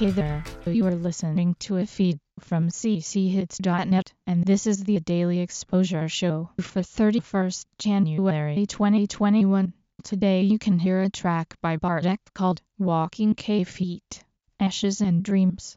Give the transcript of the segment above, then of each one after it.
Hey there, you are listening to a feed from cchits.net, and this is the Daily Exposure Show for 31st January 2021. Today you can hear a track by Bartek called Walking K Feet, Ashes and Dreams.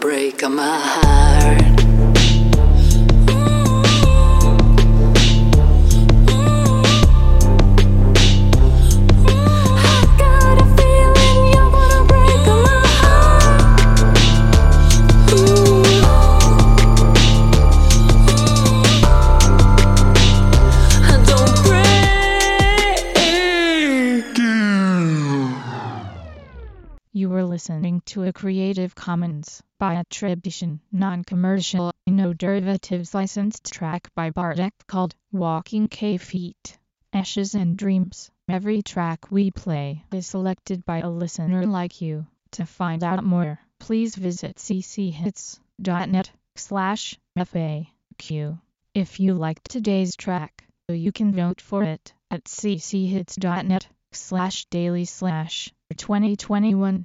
break my heart. Listening to a Creative Commons by attribution, non-commercial, no derivatives licensed track by Bartek called Walking K Feet, Ashes and Dreams. Every track we play is selected by a listener like you. To find out more, please visit cchits.net slash FAQ. If you liked today's track, you can vote for it at cchits.net slash daily slash 2021